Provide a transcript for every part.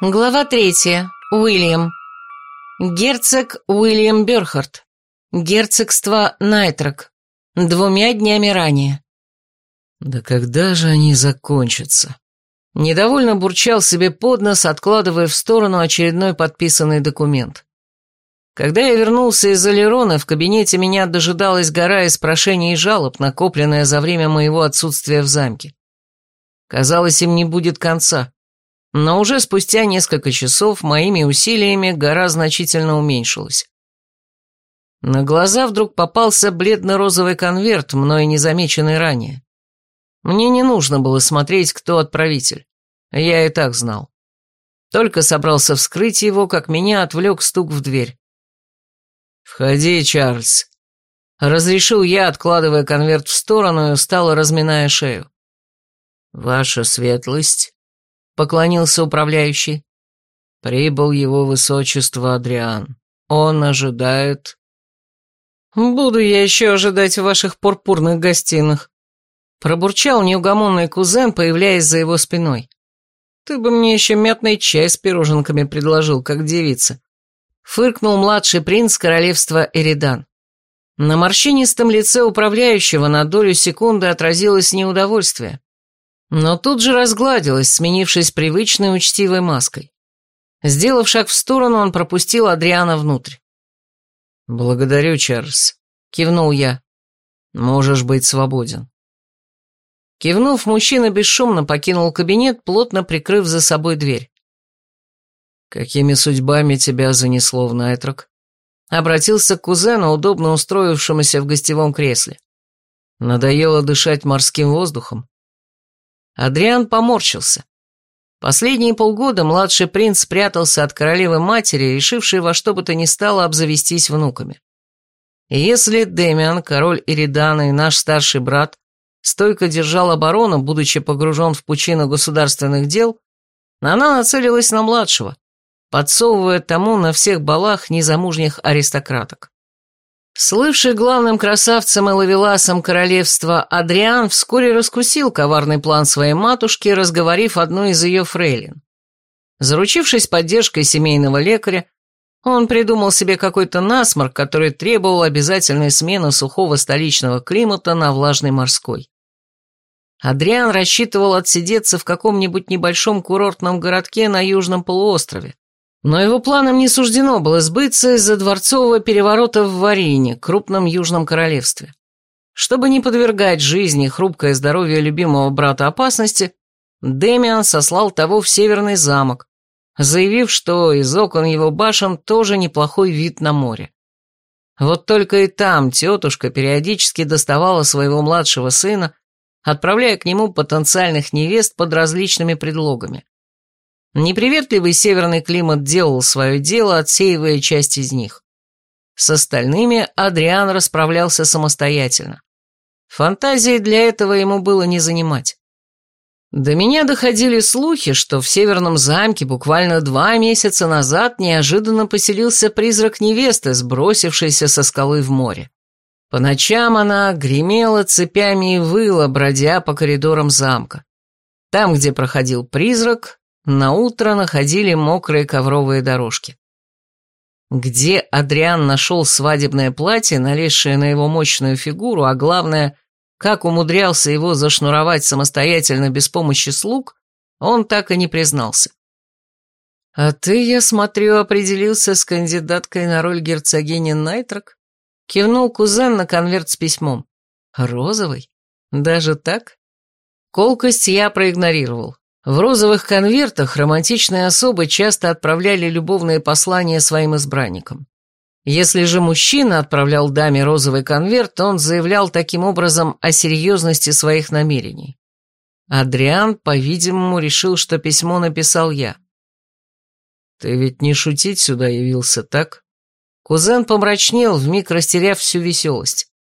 Глава третья. Уильям. Герцог Уильям Бёрхард. Герцогство Найтрок. Двумя днями ранее. Да когда же они закончатся? Недовольно бурчал себе под нос, откладывая в сторону очередной подписанный документ. Когда я вернулся из Алерона, в кабинете меня дожидалась гора из прошений и жалоб, накопленная за время моего отсутствия в замке. Казалось, им не будет конца. Но уже спустя несколько часов моими усилиями гора значительно уменьшилась. На глаза вдруг попался бледно-розовый конверт, мной незамеченный ранее. Мне не нужно было смотреть, кто отправитель. Я и так знал. Только собрался вскрыть его, как меня отвлек стук в дверь. «Входи, Чарльз», — разрешил я, откладывая конверт в сторону и устало разминая шею. «Ваша светлость», — поклонился управляющий. «Прибыл его высочество Адриан. Он ожидает...» «Буду я еще ожидать в ваших пурпурных гостиных», — пробурчал неугомонный кузен, появляясь за его спиной. «Ты бы мне еще мятный чай с пироженками предложил, как девица», — фыркнул младший принц королевства Эридан. На морщинистом лице управляющего на долю секунды отразилось неудовольствие но тут же разгладилась, сменившись привычной учтивой маской. Сделав шаг в сторону, он пропустил Адриана внутрь. «Благодарю, Чарльз», — кивнул я. «Можешь быть свободен». Кивнув, мужчина бесшумно покинул кабинет, плотно прикрыв за собой дверь. «Какими судьбами тебя занесло в Найтрок?» Обратился к кузену, удобно устроившемуся в гостевом кресле. «Надоело дышать морским воздухом?» Адриан поморщился. Последние полгода младший принц прятался от королевы-матери, решившей во что бы то ни стало обзавестись внуками. И если Демиан, король Иридана и наш старший брат, стойко держал оборону, будучи погружен в пучину государственных дел, она нацелилась на младшего, подсовывая тому на всех балах незамужних аристократок. Слывший главным красавцем и ловеласом королевства Адриан вскоре раскусил коварный план своей матушки, разговорив одну из ее фрейлин. Заручившись поддержкой семейного лекаря, он придумал себе какой-то насморк, который требовал обязательной смены сухого столичного климата на влажный морской. Адриан рассчитывал отсидеться в каком-нибудь небольшом курортном городке на южном полуострове, но его планам не суждено было сбыться из-за дворцового переворота в Варине, крупном южном королевстве. Чтобы не подвергать жизни хрупкое здоровье любимого брата опасности, Демиан сослал того в северный замок, заявив, что из окон его башен тоже неплохой вид на море. Вот только и там тетушка периодически доставала своего младшего сына, отправляя к нему потенциальных невест под различными предлогами. Неприветливый северный климат делал свое дело, отсеивая часть из них. С остальными Адриан расправлялся самостоятельно. Фантазии для этого ему было не занимать. До меня доходили слухи, что в северном замке буквально два месяца назад неожиданно поселился призрак невесты, сбросившейся со скалы в море. По ночам она гремела цепями и выла, бродя по коридорам замка. Там, где проходил призрак, на утро находили мокрые ковровые дорожки. Где Адриан нашел свадебное платье, налезшее на его мощную фигуру, а главное, как умудрялся его зашнуровать самостоятельно без помощи слуг, он так и не признался. «А ты, я смотрю, определился с кандидаткой на роль герцогини Найтрок?» Кивнул кузен на конверт с письмом. «Розовый? Даже так?» Колкость я проигнорировал. В розовых конвертах романтичные особы часто отправляли любовные послания своим избранникам. Если же мужчина отправлял даме розовый конверт, он заявлял таким образом о серьезности своих намерений. Адриан, по-видимому, решил, что письмо написал я. «Ты ведь не шутить сюда явился, так?» Кузен помрачнел, вмиг растеряв всю веселость.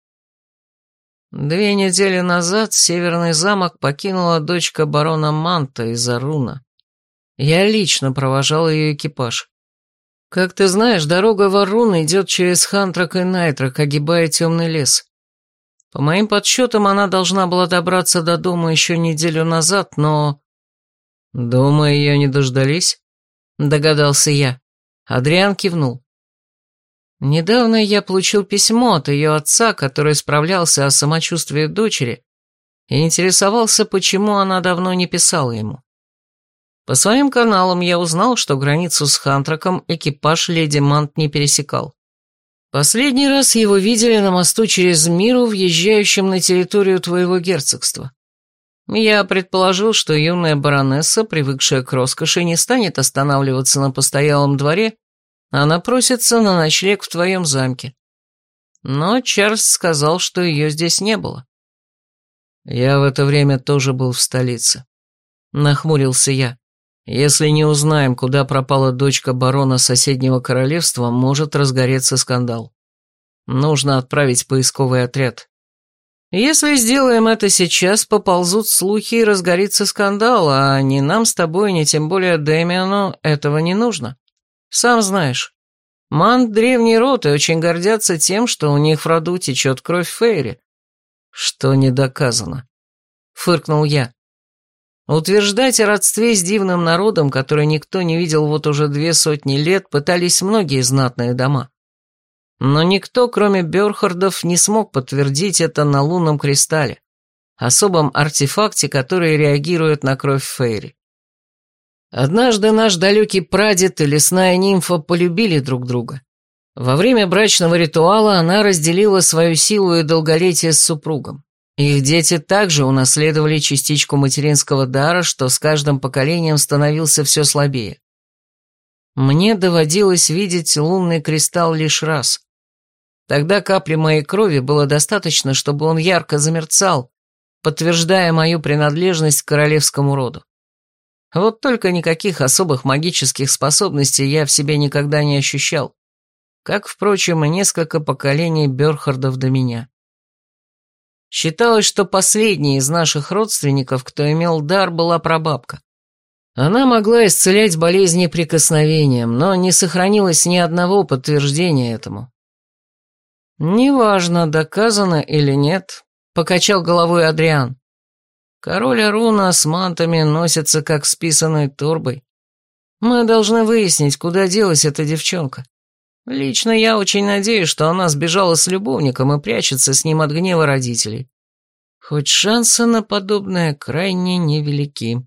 Две недели назад Северный замок покинула дочка барона Манта из Аруна. Я лично провожал ее экипаж. Как ты знаешь, дорога в Арун идет через Хантрак и Найтрак, огибая темный лес. По моим подсчетам, она должна была добраться до дома еще неделю назад, но... Дома ее не дождались? — догадался я. Адриан кивнул. Недавно я получил письмо от ее отца, который справлялся о самочувствии дочери и интересовался, почему она давно не писала ему. По своим каналам я узнал, что границу с Хантраком экипаж леди Мант не пересекал. Последний раз его видели на мосту через Миру, въезжающем на территорию твоего герцогства. Я предположил, что юная баронесса, привыкшая к роскоши, не станет останавливаться на постоялом дворе она просится на ночлег в твоем замке. Но Чарльз сказал, что ее здесь не было. Я в это время тоже был в столице. Нахмурился я. Если не узнаем, куда пропала дочка барона соседнего королевства, может разгореться скандал. Нужно отправить поисковый отряд. Если сделаем это сейчас, поползут слухи и разгорится скандал, а ни нам с тобой, ни тем более Дэмиану этого не нужно. Сам знаешь, Мант — древний род и очень гордятся тем, что у них в роду течет кровь Фейри. Что не доказано. Фыркнул я. Утверждать о родстве с дивным народом, который никто не видел вот уже две сотни лет, пытались многие знатные дома. Но никто, кроме Бёрхардов, не смог подтвердить это на лунном кристалле, особом артефакте, который реагирует на кровь Фейри. Однажды наш далекий прадед и лесная нимфа полюбили друг друга. Во время брачного ритуала она разделила свою силу и долголетие с супругом. Их дети также унаследовали частичку материнского дара, что с каждым поколением становился все слабее. Мне доводилось видеть лунный кристалл лишь раз. Тогда капли моей крови было достаточно, чтобы он ярко замерцал, подтверждая мою принадлежность к королевскому роду. Вот только никаких особых магических способностей я в себе никогда не ощущал, как, впрочем, и несколько поколений Бёрхардов до меня. Считалось, что последней из наших родственников, кто имел дар, была прабабка. Она могла исцелять болезни прикосновением, но не сохранилось ни одного подтверждения этому. «Неважно, доказано или нет», — покачал головой Адриан. Король Аруна с мантами носится как с турбой. Мы должны выяснить, куда делась эта девчонка. Лично я очень надеюсь, что она сбежала с любовником и прячется с ним от гнева родителей. Хоть шансы на подобное крайне невелики.